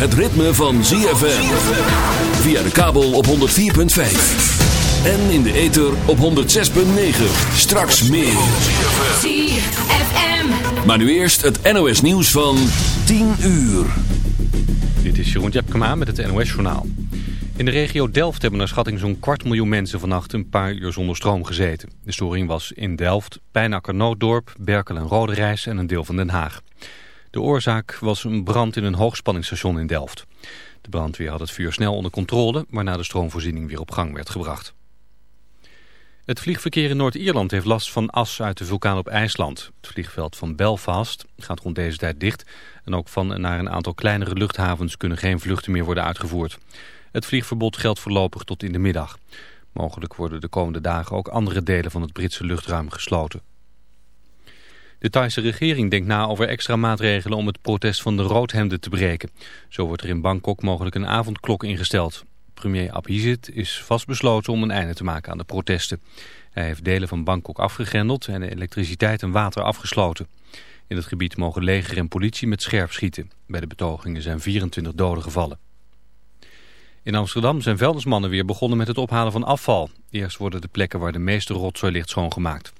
het ritme van ZFM. Via de kabel op 104.5. En in de ether op 106.9. Straks meer. ZFM. Maar nu eerst het NOS nieuws van 10 uur. Dit is Jeroen Tjepkema met het NOS Journaal. In de regio Delft hebben naar schatting zo'n kwart miljoen mensen vannacht een paar uur zonder stroom gezeten. De storing was in Delft, Pijnakker Nooddorp, Berkel en Roderijs en een deel van Den Haag. De oorzaak was een brand in een hoogspanningsstation in Delft. De brandweer had het vuur snel onder controle, waarna de stroomvoorziening weer op gang werd gebracht. Het vliegverkeer in Noord-Ierland heeft last van as uit de vulkaan op IJsland. Het vliegveld van Belfast gaat rond deze tijd dicht. En ook van naar een aantal kleinere luchthavens kunnen geen vluchten meer worden uitgevoerd. Het vliegverbod geldt voorlopig tot in de middag. Mogelijk worden de komende dagen ook andere delen van het Britse luchtruim gesloten. De Thaise regering denkt na over extra maatregelen om het protest van de roodhemden te breken. Zo wordt er in Bangkok mogelijk een avondklok ingesteld. Premier Abhisit is vastbesloten om een einde te maken aan de protesten. Hij heeft delen van Bangkok afgegrendeld en de elektriciteit en water afgesloten. In het gebied mogen leger en politie met scherp schieten. Bij de betogingen zijn 24 doden gevallen. In Amsterdam zijn vuilnismannen weer begonnen met het ophalen van afval. Eerst worden de plekken waar de meeste rotzooi ligt schoongemaakt.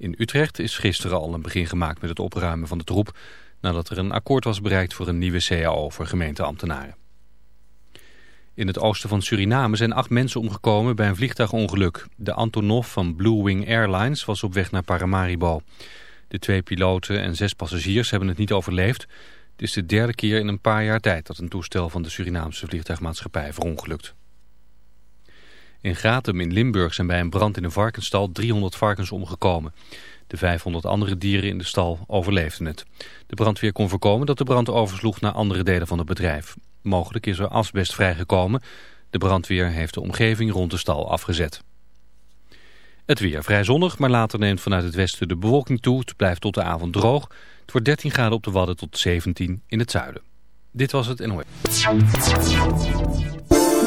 In Utrecht is gisteren al een begin gemaakt met het opruimen van de troep... nadat er een akkoord was bereikt voor een nieuwe CAO voor gemeenteambtenaren. In het oosten van Suriname zijn acht mensen omgekomen bij een vliegtuigongeluk. De Antonov van Blue Wing Airlines was op weg naar Paramaribo. De twee piloten en zes passagiers hebben het niet overleefd... Het is de derde keer in een paar jaar tijd dat een toestel van de Surinaamse vliegtuigmaatschappij verongelukt. In Gratum in Limburg zijn bij een brand in een varkensstal 300 varkens omgekomen. De 500 andere dieren in de stal overleefden het. De brandweer kon voorkomen dat de brand oversloeg naar andere delen van het bedrijf. Mogelijk is er asbest vrijgekomen. De brandweer heeft de omgeving rond de stal afgezet. Het weer vrij zonnig, maar later neemt vanuit het westen de bewolking toe. Het blijft tot de avond droog. Het wordt 13 graden op de Wadden tot 17 in het zuiden. Dit was het NOS.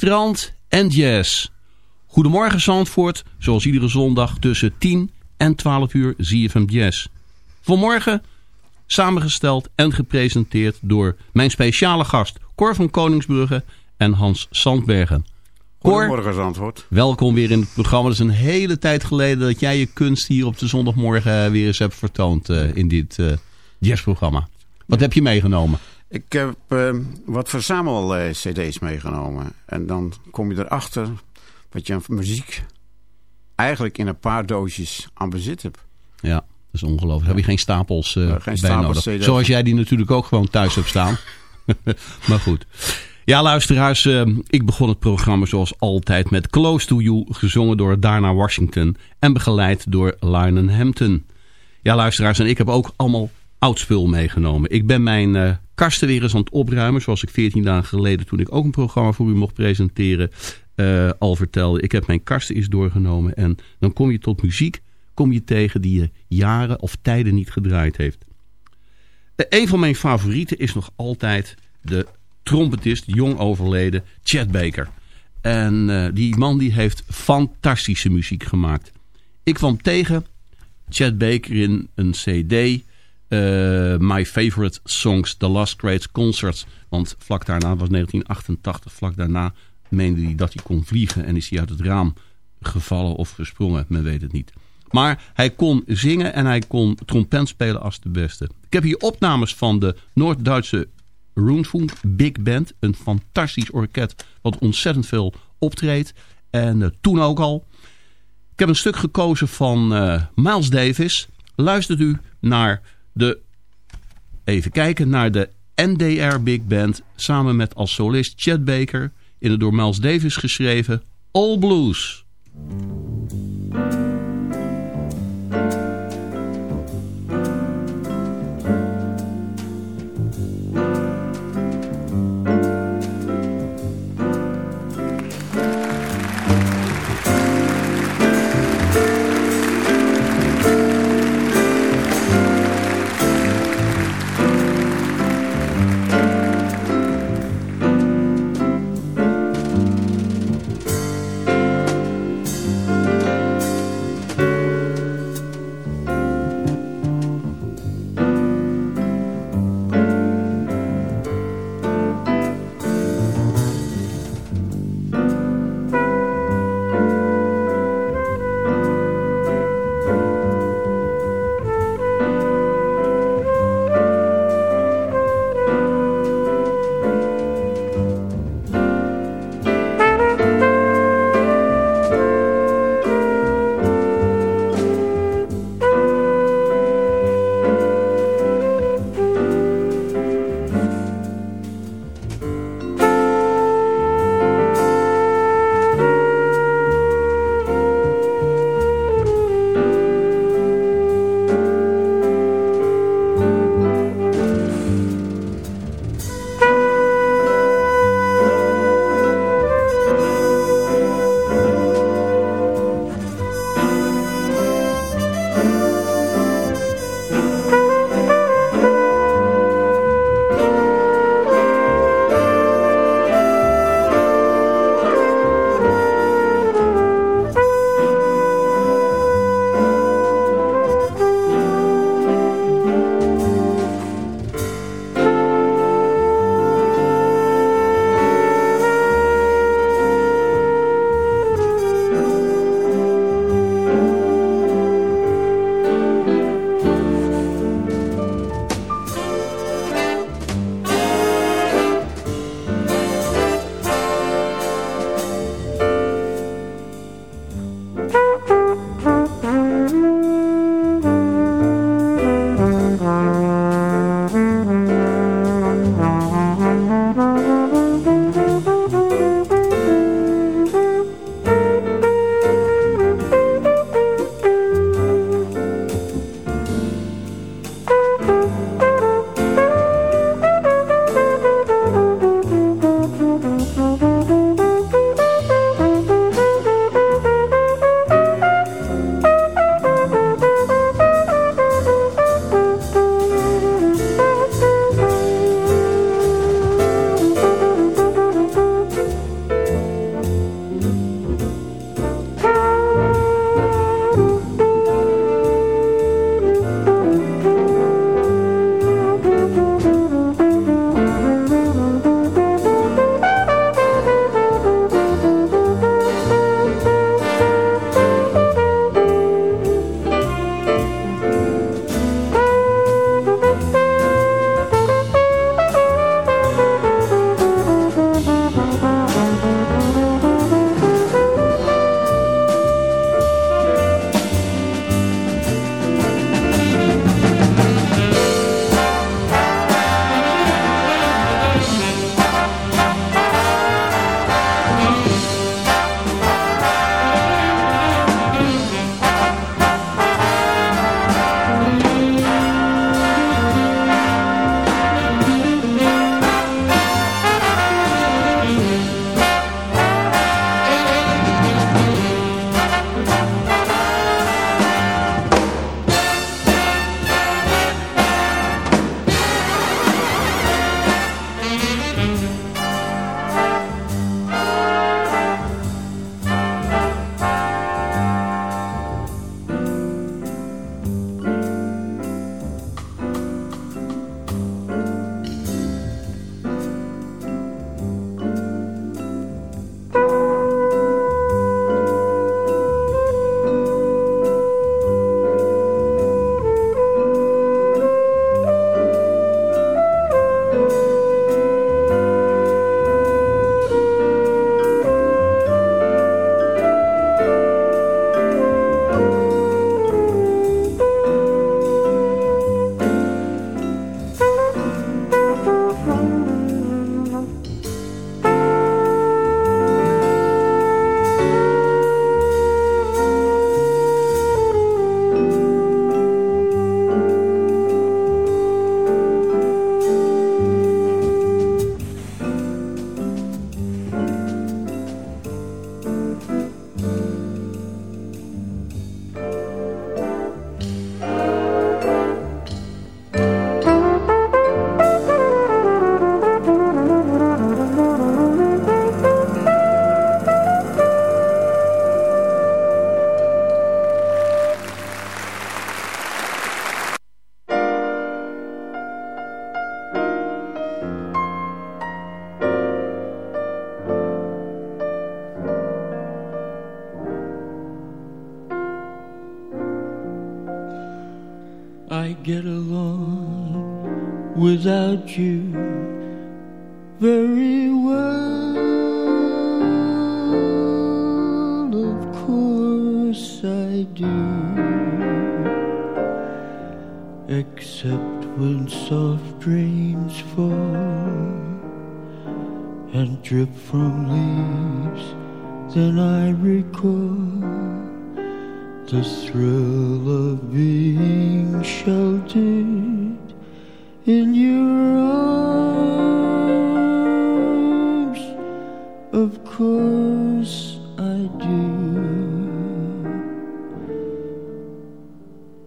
strand en jazz. Goedemorgen Zandvoort, zoals iedere zondag tussen 10 en 12 uur zie je van Jazz. Vanmorgen samengesteld en gepresenteerd door mijn speciale gast Cor van Koningsbrugge en Hans Sandbergen. Goedemorgen Zandvoort. Welkom weer in het programma. Het is een hele tijd geleden dat jij je kunst hier op de zondagmorgen eh, weer eens hebt vertoond eh, in dit uh, jazzprogramma. Wat heb je meegenomen? Ik heb ehm, wat verzamel-cd's meegenomen. En dan kom je erachter wat je aan muziek eigenlijk in een paar doosjes aan bezit hebt. Ja, dat is ongelooflijk. Heb je geen stapels uh, bij stapels. Zoals jij die natuurlijk ook gewoon thuis hebt staan. maar goed. Ja, luisteraars, ehm, ik begon het programma zoals altijd met Close to You, gezongen door Dana Washington en begeleid door Lionel Hampton. Ja, luisteraars, en ik heb ook allemaal oud spul meegenomen. Ik ben mijn uh, kasten weer eens aan het opruimen, zoals ik 14 dagen geleden, toen ik ook een programma voor u mocht presenteren, uh, al vertelde. Ik heb mijn kasten eens doorgenomen en dan kom je tot muziek, kom je tegen die je jaren of tijden niet gedraaid heeft. Uh, een van mijn favorieten is nog altijd de trompetist, jong overleden, Chet Baker. En die man die heeft fantastische muziek gemaakt. Ik kwam tegen Chet Baker in een cd... Uh, My Favorite Songs, The Last Great Concerts. Want vlak daarna, was 1988, vlak daarna meende hij dat hij kon vliegen... en is hij uit het raam gevallen of gesprongen, men weet het niet. Maar hij kon zingen en hij kon trompet spelen als de beste. Ik heb hier opnames van de Noord-Duitse Roenfunk Big Band. Een fantastisch orkest wat ontzettend veel optreedt. En uh, toen ook al. Ik heb een stuk gekozen van uh, Miles Davis. Luistert u naar de... Even kijken naar de NDR Big Band. Samen met als solist Chet Baker. In het door Miles Davis geschreven All Blues.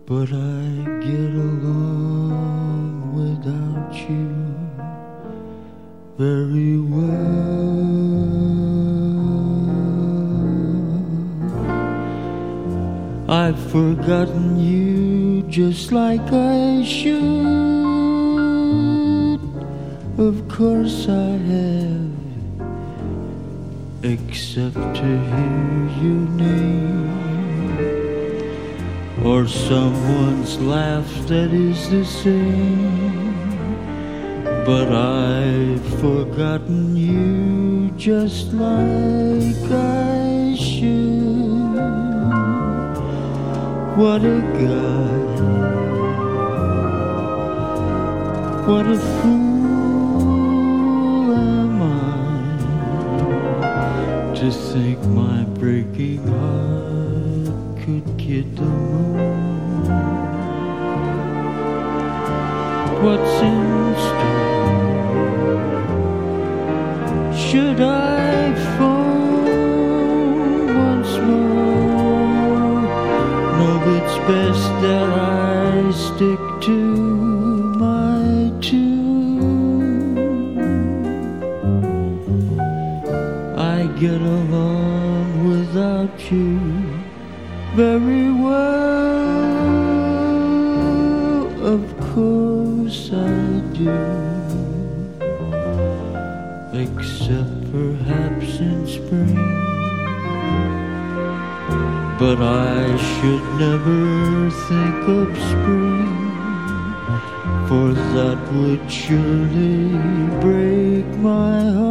But I get along without you very well. I've forgotten you just like I should. Of course I have, except to hear your name or someone's laugh that is the same. But I've forgotten you just like I should. What a guy, what a fool am I to think my breaking heart the moon. What's in store? Should I fall once more? No, it's best that I stick to my tune. I get along without you But I should never think of spring. For that would surely break my heart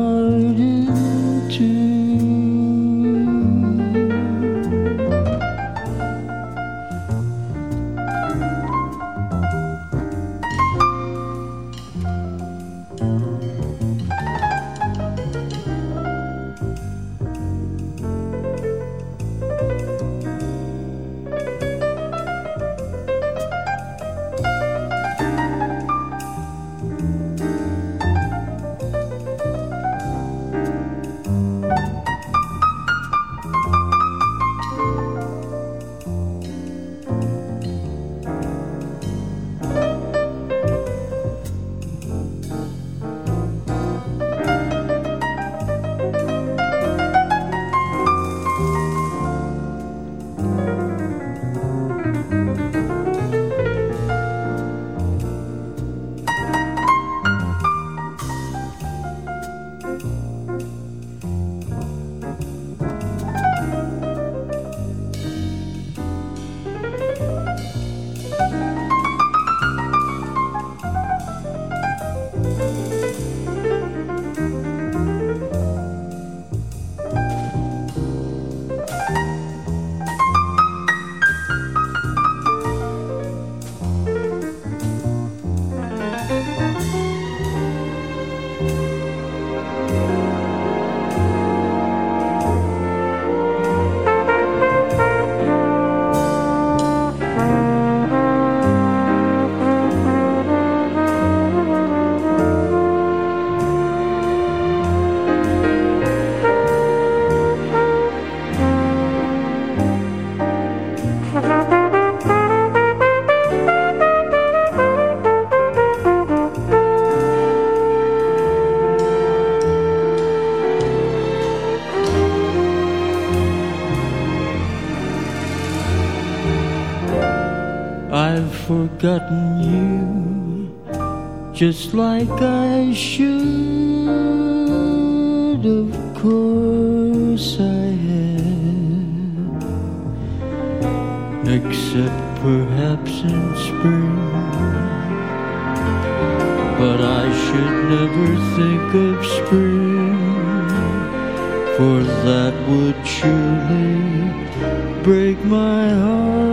forgotten you just like I should. Of course I have, except perhaps in spring. But I should never think of spring, for that would surely break my heart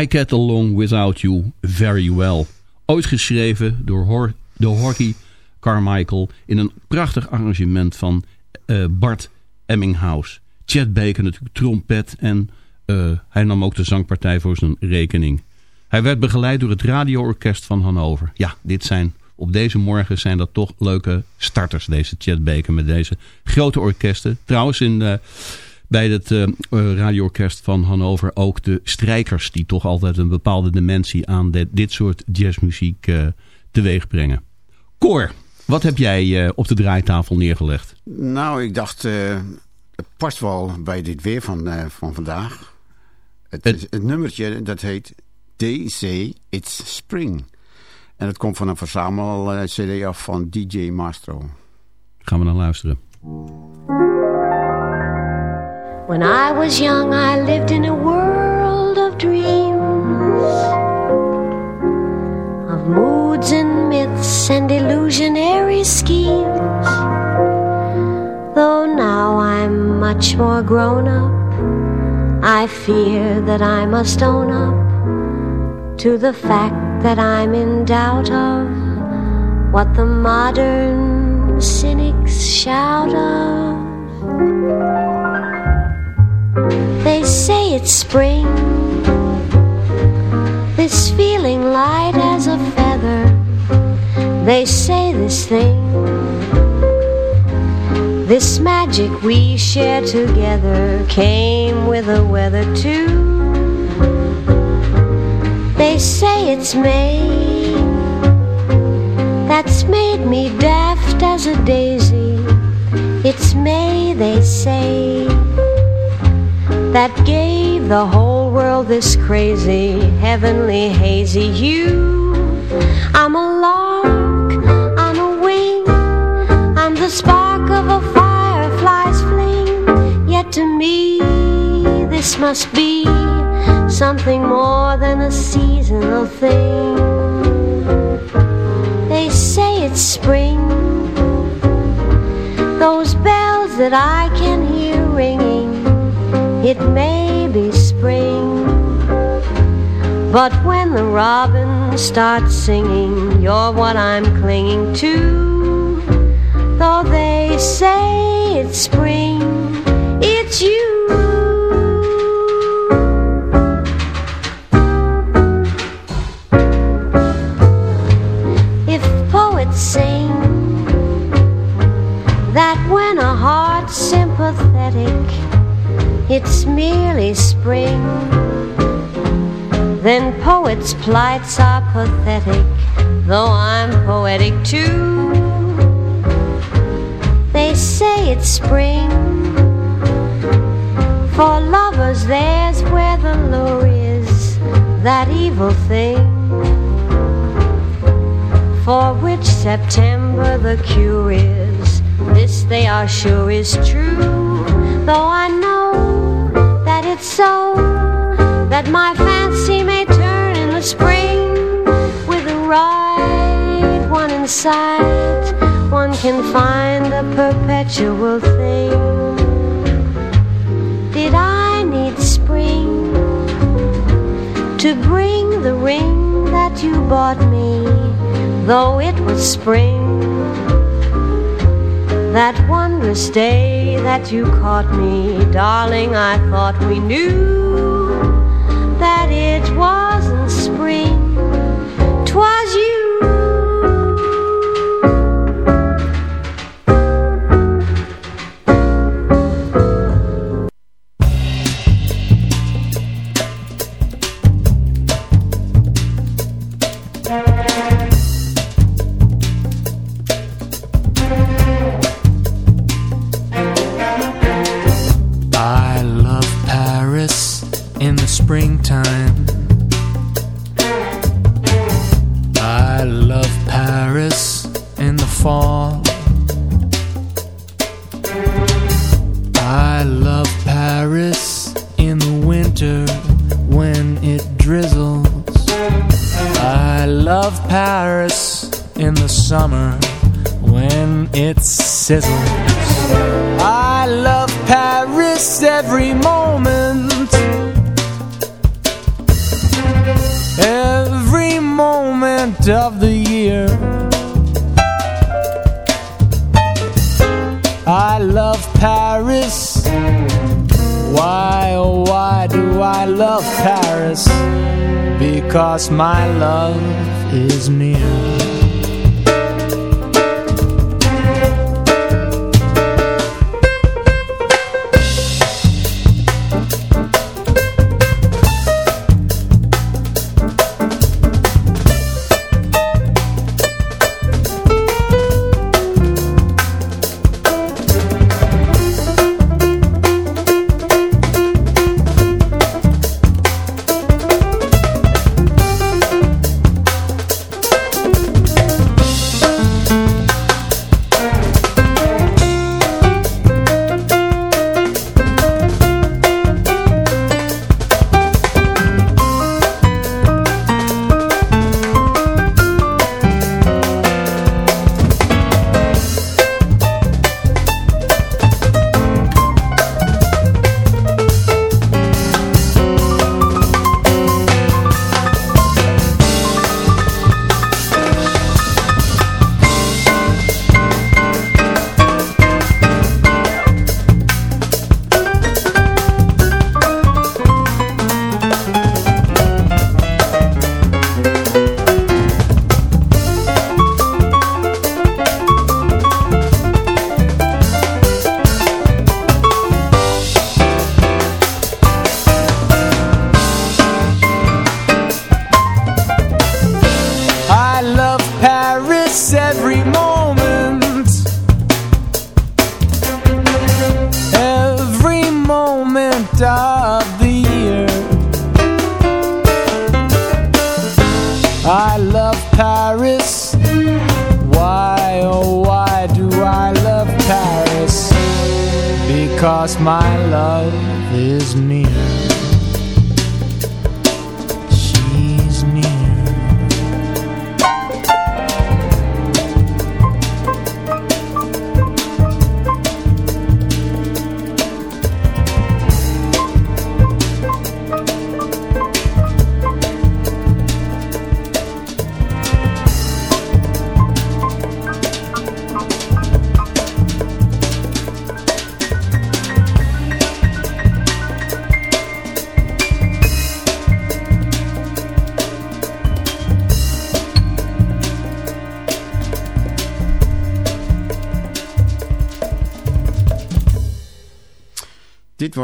I Get Along Without You Very Well. Ooit geschreven door Hor Horky Carmichael in een prachtig arrangement van eh, Bart Emminghaus. Chad Baker natuurlijk trompet en eh, hij nam ook de zangpartij voor zijn rekening. Hij werd begeleid door het radioorkest van Hannover. Ja, dit zijn, op deze morgen zijn dat toch leuke starters, deze Chad Baker met deze grote orkesten. Trouwens, in, eh, bij het eh, eh, radioorkest van Hannover ook de strijkers... die toch altijd een bepaalde dimensie aan de- dit soort jazzmuziek eh teweeg brengen. Cor, wat heb jij op de draaitafel neergelegd? Nou, ik dacht, het past wel bij dit weer van, van vandaag. Het, Het- nummertje, dat heet Say It's Spring. En het komt van een verzamel eh, cd af van DJ Mastro. Gaan we naar luisteren. When I was young, I lived in a world of dreams, of moods and myths and illusionary schemes. Though now I'm much more grown up, I fear that I must own up to the fact that I'm in doubt of what the modern cynics shout of. They say it's spring. This feeling light as a feather. They say this thing. This magic we share together came with the weather too. They say it's May. That's made me daft as a daisy. It's May, they say that gave the whole world this crazy, heavenly, hazy hue. I'm a lark on a wing, I'm the spark of a firefly's fling. Yet to me, this must be something more than a seasonal thing. They say it's spring, those bells that I can hear ringing it may be spring. But when the robins start singing, you're what I'm clinging to. Though they say it's spring, it's you. If poets sing that when a heart's sympathetic, it's merely spring. Then poets' plights are pathetic, though I'm poetic too. They say it's spring. For lovers, there's where the lure is, that evil thing. For which September the cure is, this they are sure is true. Though I know it's so, that my fancy may turn in the spring with the right one in sight. One can find a perpetual thing. Did I need spring to bring the ring that you bought me, though it was spring? That wondrous day that you caught me, darling, I thought we knew that it wasn't spring, 'twas you. springtime.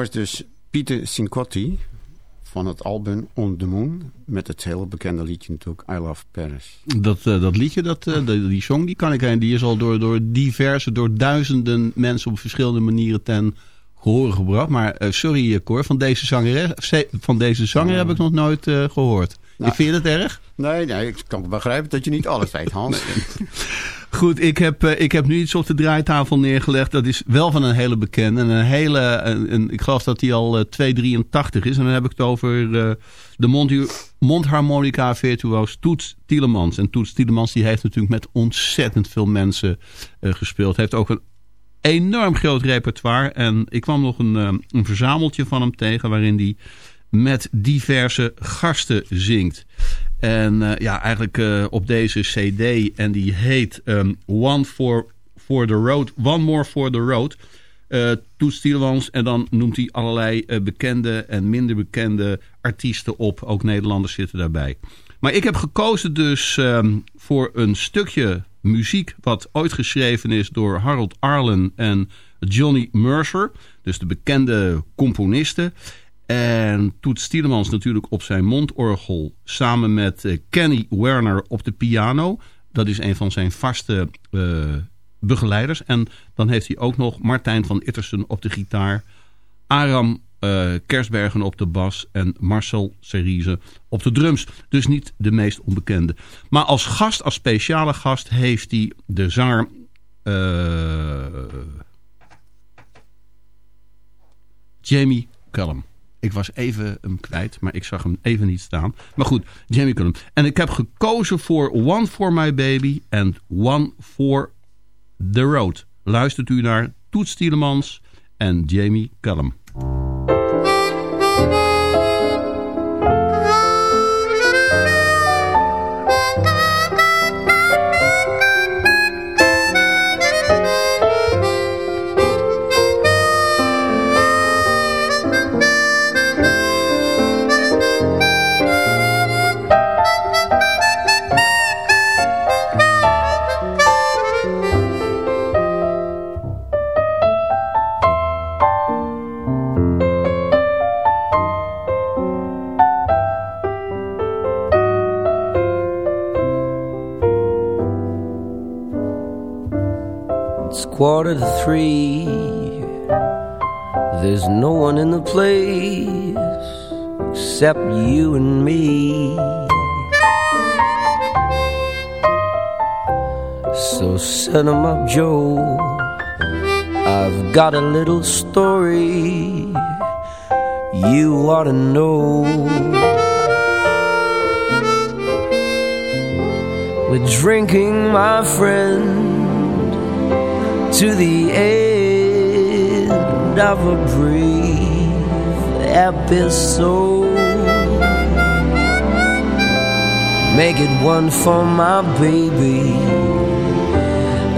Was dus Pieter Cincotti van het album On The Moon. Met het hele bekende liedje natuurlijk I Love Paris. Dat, eh, dat liedje, dat, eh, die, die song, die kan ik en die is al door, door diverse, door duizenden mensen op verschillende manieren ten gehoor gebracht. Maar eh, sorry Cor, van deze zanger, van deze zanger heb ik nog nooit eh, gehoord. Nou. ik vind je dat erg? Nee, nee, ik kan begrijpen dat je niet alles weet, Hans. Goed, ik heb, eh, ik heb nu iets op de draaitafel neergelegd. Dat is wel van een hele bekende. En een hele, een, ik geloof dat die al eh, 283 is. En dan heb ik het over eh, de mond, mondharmonica virtuoos Toets Tielemans. En Toets Tielemans die heeft natuurlijk met ontzettend veel mensen eh, gespeeld. Heeft ook een enorm groot repertoire. En ik kwam nog een, eh, een verzameltje van hem tegen waarin hij met diverse gasten zingt. En eh, ja, eigenlijk eh, op deze cd. En die heet ehm, One for, for the Road. One More for the Road. eh Toets Tielemans. En dan noemt hij allerlei bekende en minder bekende artiesten op. Ook Nederlanders zitten daarbij. Maar ik heb gekozen dus ehm, voor een stukje muziek... wat ooit geschreven is door Harold Arlen en Johnny Mercer. Dus de bekende componisten. En Toets Tielemans natuurlijk op zijn mondorgel. Samen met eh, Kenny Werner op de piano. Dat is een van zijn vaste eh, begeleiders. En dan heeft hij ook nog Martijn van Ittersen op de gitaar. Aram eh, Kersbergen op de bas. En Marcel Cerise op de drums. Dus niet de meest onbekende. Maar als gast, als speciale gast, heeft hij de zanger... Jamie Cullum. Ik was even hem kwijt, maar ik zag hem even niet staan. Maar goed, Jamie Cullum. En ik heb gekozen voor One for My Baby en One for the Road. Luistert u naar Toets Tielemans en Jamie Cullum. Quarter to three. There's no one in the place except you and me. So set 'em up, Joe. I've got a little story you ought to know. We're drinking, my friend to the end of a brief episode. Make it one for my baby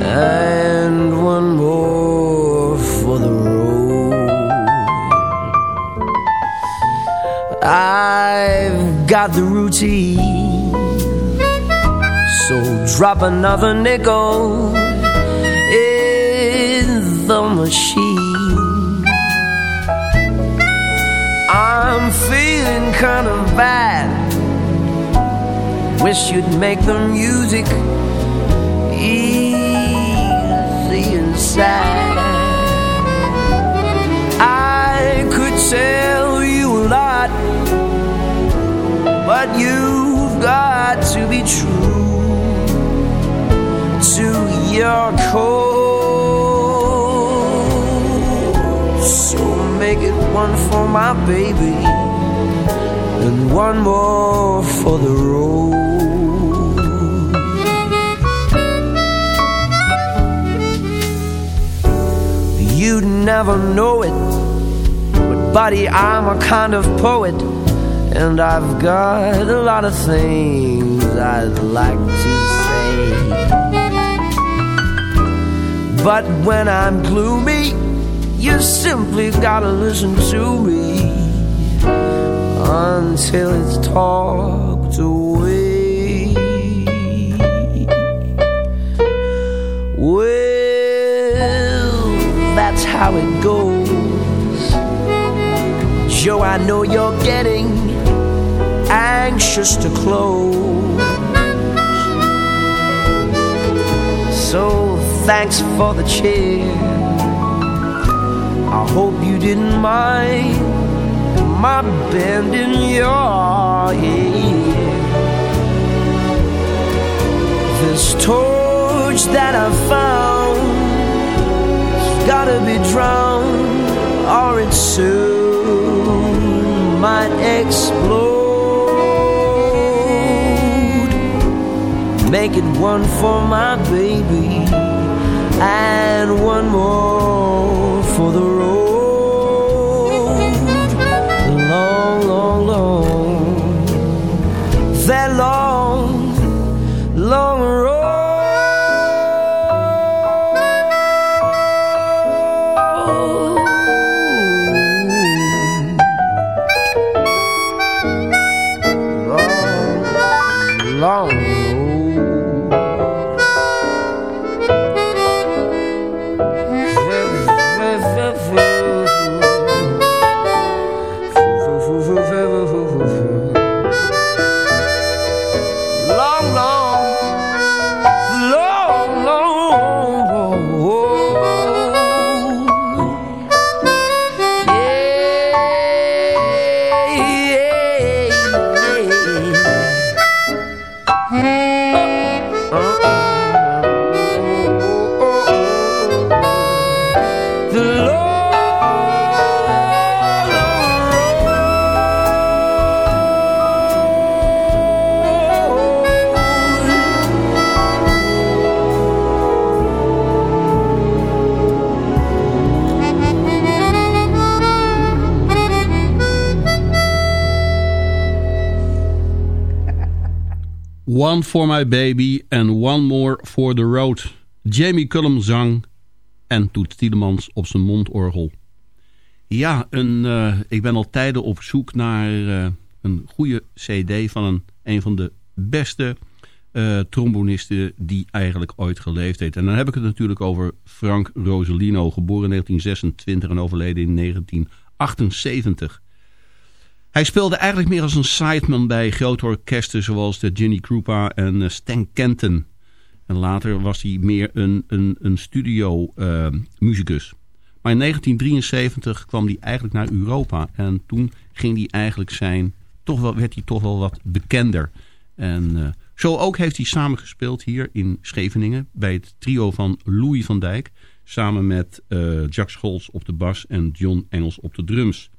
and one more for the road. I've got the routine, so drop another nickel machine. I'm feeling kind of bad. Wish you'd make the music easy and sad. I could tell you a lot, but you've got to be true to your core. One for my baby and one more for the road. You'd never know it, but buddy, I'm a kind of poet, and I've got a lot of things I'd like to say. But when I'm gloomy, you simply gotta listen to me until it's talked away. Well, that's how it goes. Joe, I know you're getting anxious to close. So thanks for the chair I hope you didn't mind my bending your ear. This torch that I found has gotta be drowned, or it soon might explode. Make it one for my baby and one more for the long One for My Baby and One More for the Road. Jamie Cullum zang en Toet Tielemans op zijn mondorgel. Ja, een, uh, ik ben al tijden op zoek naar uh, een goede cd van een, een van de beste uh, trombonisten die eigenlijk ooit geleefd heeft. En dan heb ik het natuurlijk over Frank Rosolino, geboren in 1926 en overleden in 1978. Hij speelde eigenlijk meer als een sideman bij grote orkesten zoals de Ginny Krupa en uh, Stan Kenton. En later was hij meer een, een, een studio uh, muzikus. Maar in 1973 kwam hij eigenlijk naar Europa. En toen ging hij eigenlijk zijn, toch wel, werd hij toch wel wat bekender. En uh, zo ook heeft hij samengespeeld hier in Scheveningen bij het trio van Louis van Dijk. Samen met uh, Jack Scholz op de bas en John Engels op de drums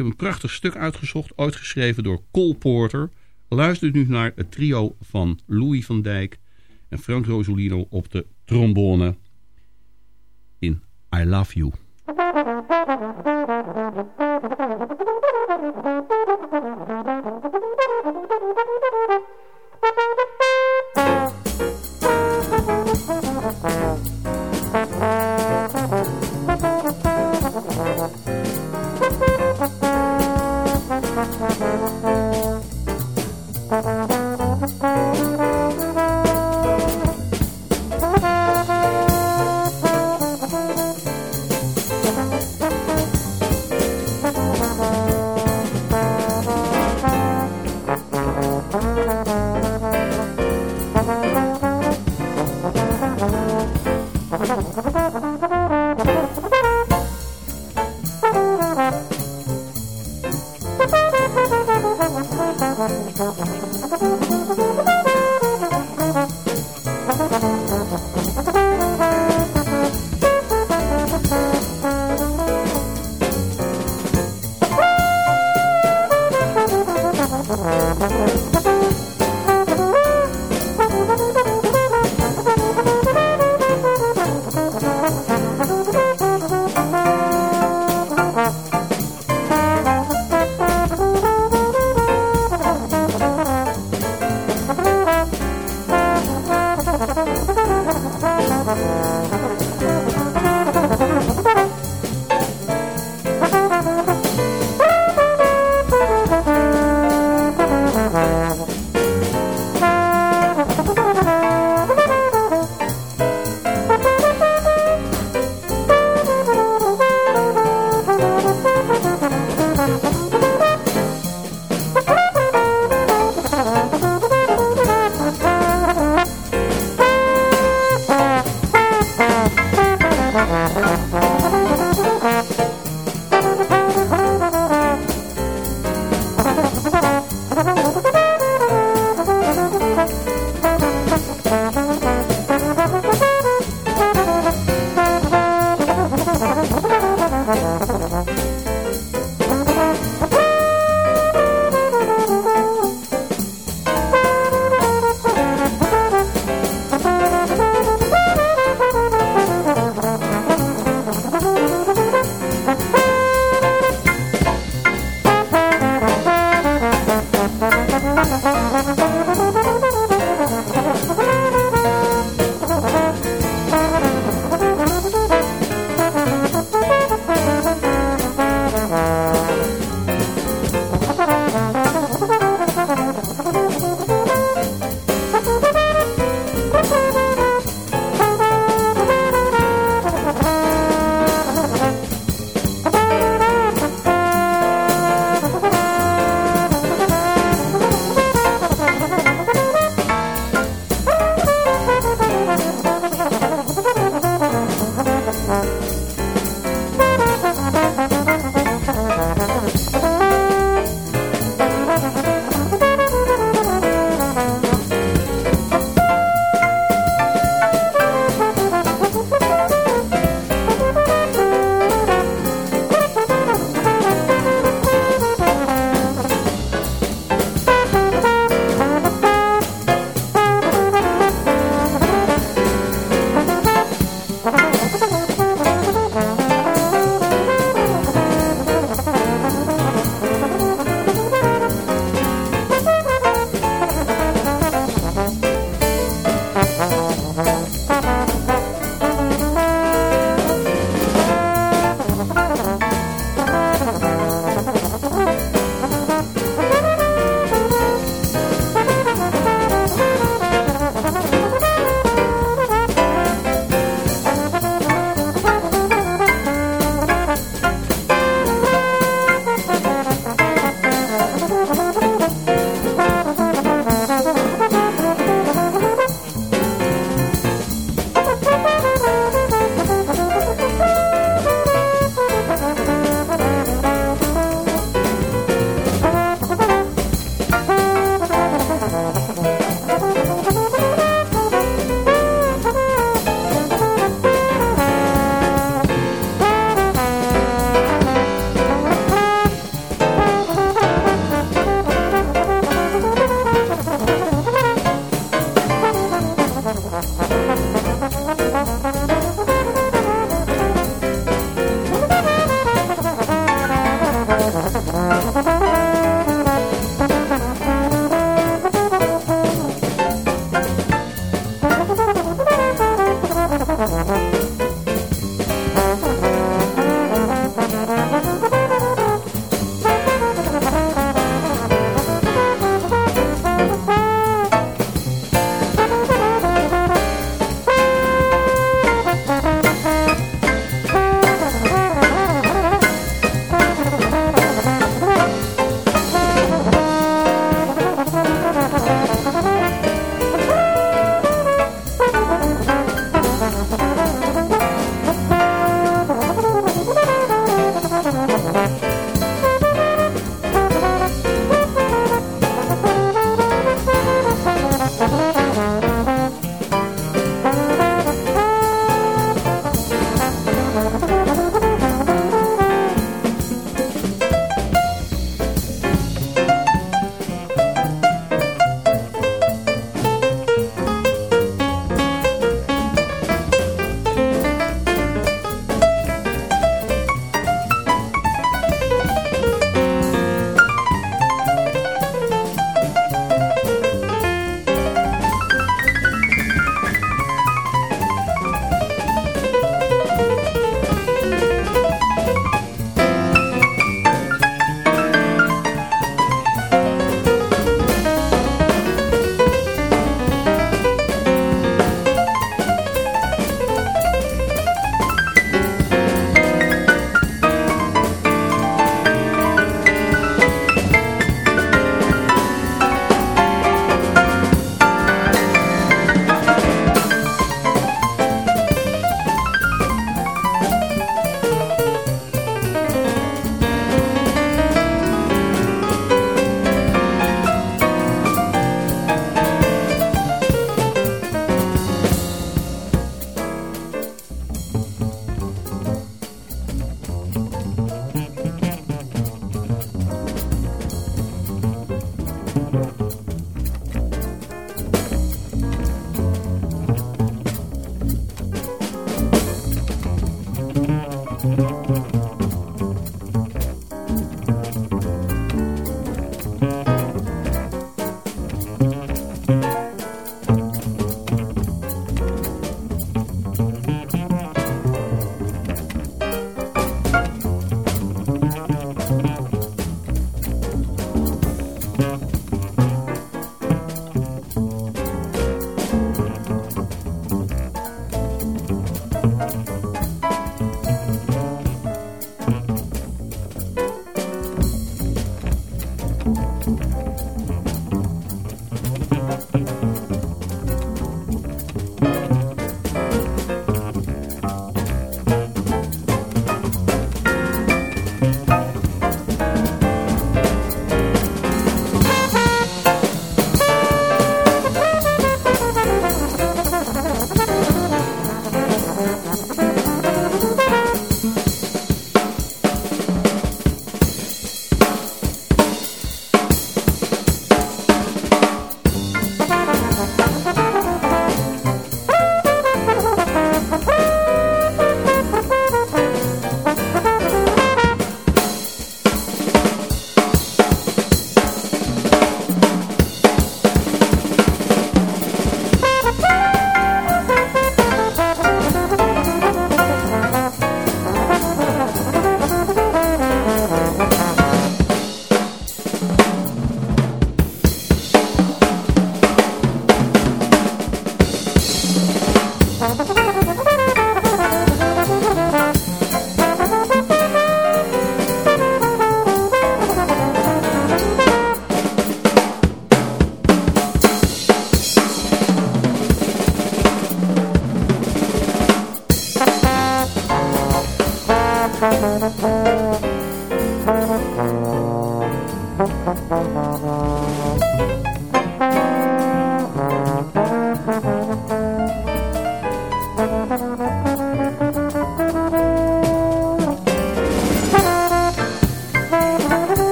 heb een prachtig stuk uitgezocht, ooit geschreven door Cole Porter. Luister nu naar het trio van Louis van Dijk en Frank Rosolino op de trombone in I Love you.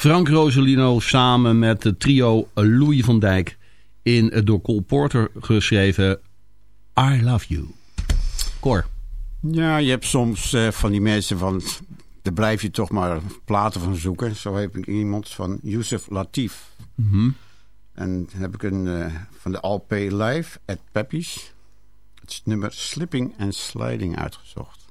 Frank Rosolino samen met het trio Louis van Dijk in het door Cole Porter geschreven I Love You. Cor. Ja, je hebt soms uh, van die mensen van... daar blijf je toch maar platen van zoeken. Zo heb ik iemand van Yusuf Latif. Mm -hmm. En heb ik een uh, van de LP Live at Peppy's. Het nummer Slipping and Sliding uitgezocht.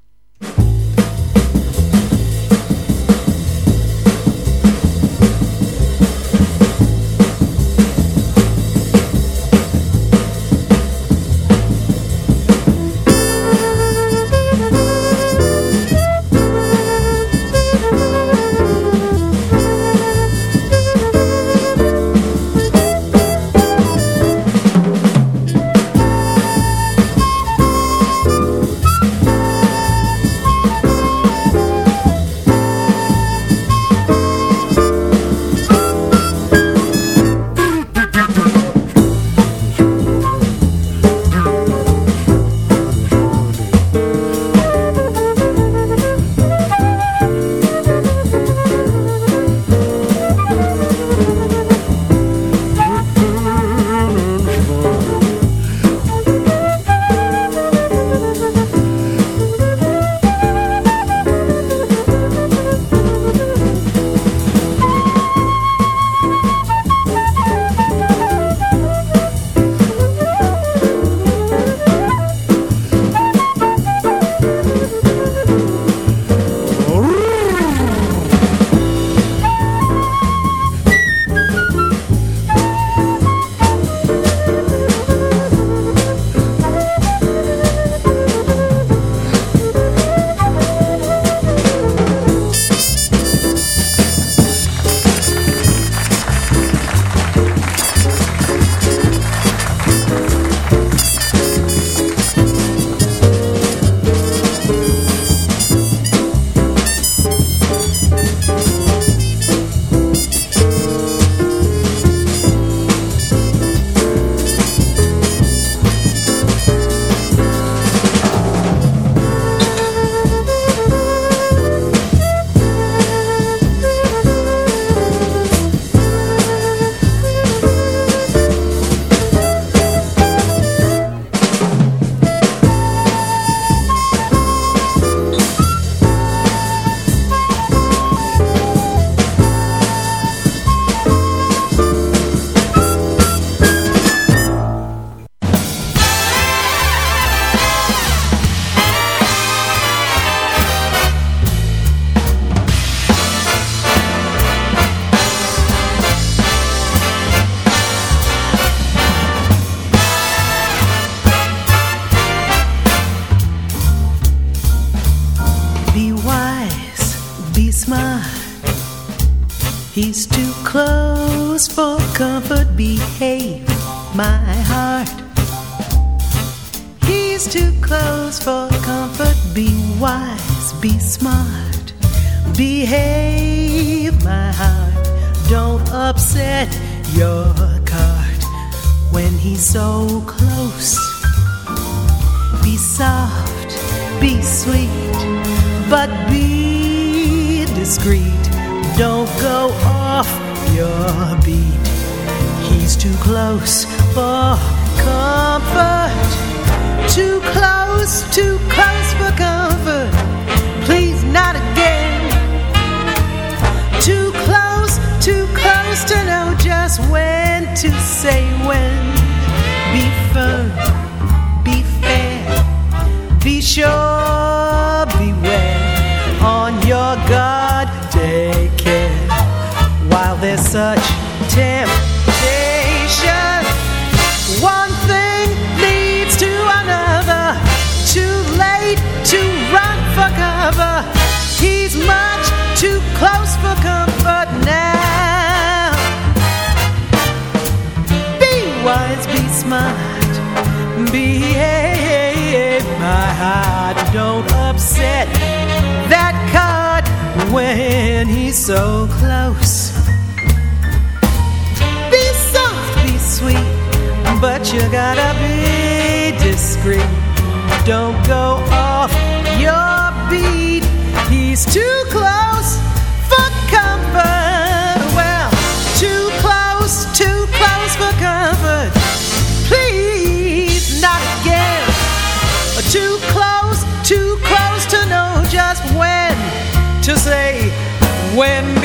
sei don't upset that card when he's so close. Be soft, be sweet, but you gotta be discreet. Don't go off your beat. He's too close for comfort. When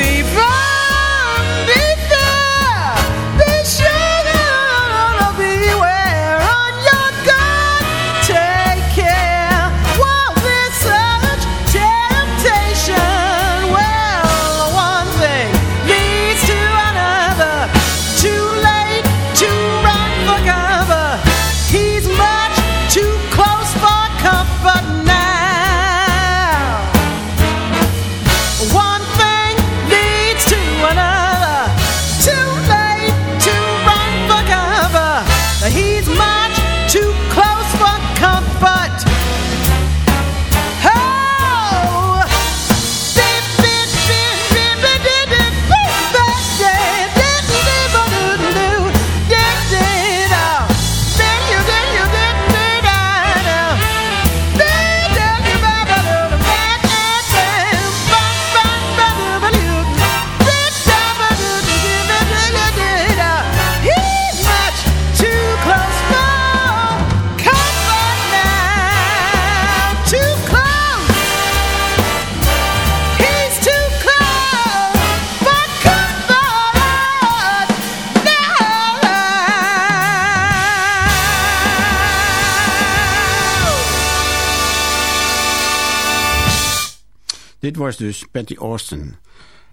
was dus Patty Austin.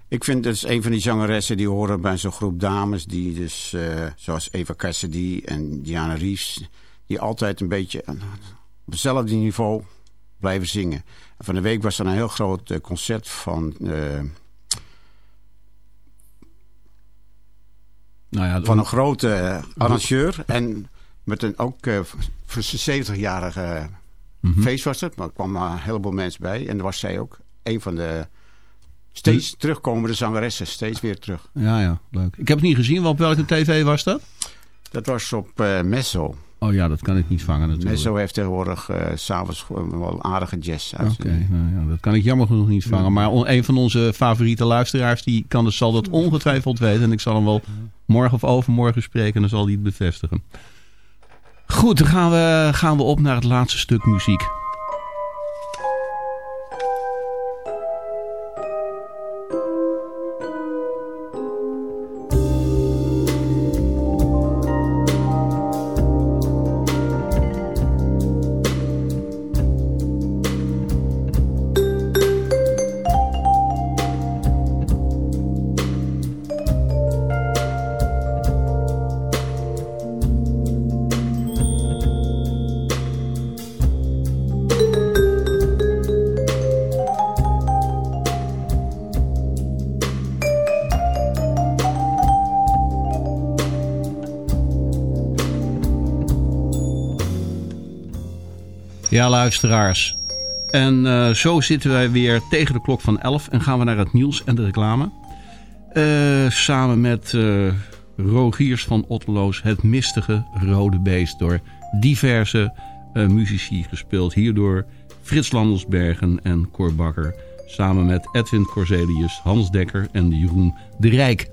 Ik vind dus een van die zangeressen die horen bij zo'n groep dames... die dus, eh, zoals Eva Cassidy en Diana Reeves... die altijd een beetje eh, op hetzelfde niveau blijven zingen. En van de week was er een heel groot eh, concert van... Nou ja, van een grote arrangeur. En met een ook voor zijn 70-jarige feest was het. Maar er kwamen een heleboel mensen bij. En daar was zij ook een van de steeds terugkomende zangeressen. Steeds weer terug. Ja, ja, leuk. Ik heb het niet gezien, op welke tv was dat? Dat was op eh Messo. Oh ja, dat kan ik niet vangen natuurlijk. Messo heeft tegenwoordig s s'avonds gewoon wel aardige jazz Oké, nou ja, dat kan ik jammer genoeg niet vangen. Maar een van onze favoriete luisteraars die kan dus, zal dat ongetwijfeld weten. En ik zal hem wel morgen of overmorgen spreken en dan zal hij het bevestigen. Goed, dan gaan we, gaan we op naar het laatste stuk muziek. Ja, luisteraars. En eh, zo zitten wij weer tegen de klok van 11 en gaan we naar het nieuws en de reclame. Eh, samen met eh, Rogiers van Otteloos, het mistige Rode Beest, door diverse muzici gespeeld. Hierdoor Frits Landelsbergen en Cor Bakker. Samen met Edwin Corselius, Hans Dekker en Jeroen de Rijk.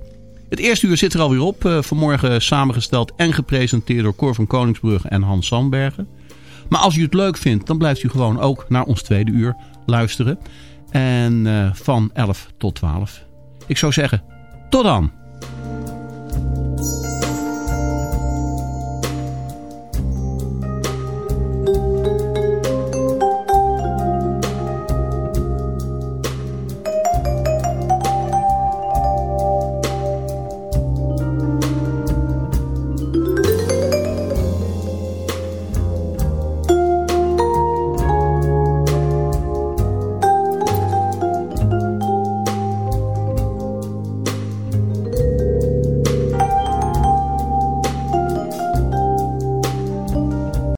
Het eerste uur zit er alweer op. vanmorgen samengesteld en gepresenteerd door Cor van Koningsbrugge en Hans Sandbergen. Maar als u het leuk vindt, dan blijft u gewoon ook naar ons tweede uur luisteren. En eh, van 11 tot 12. Ik zou zeggen, tot dan!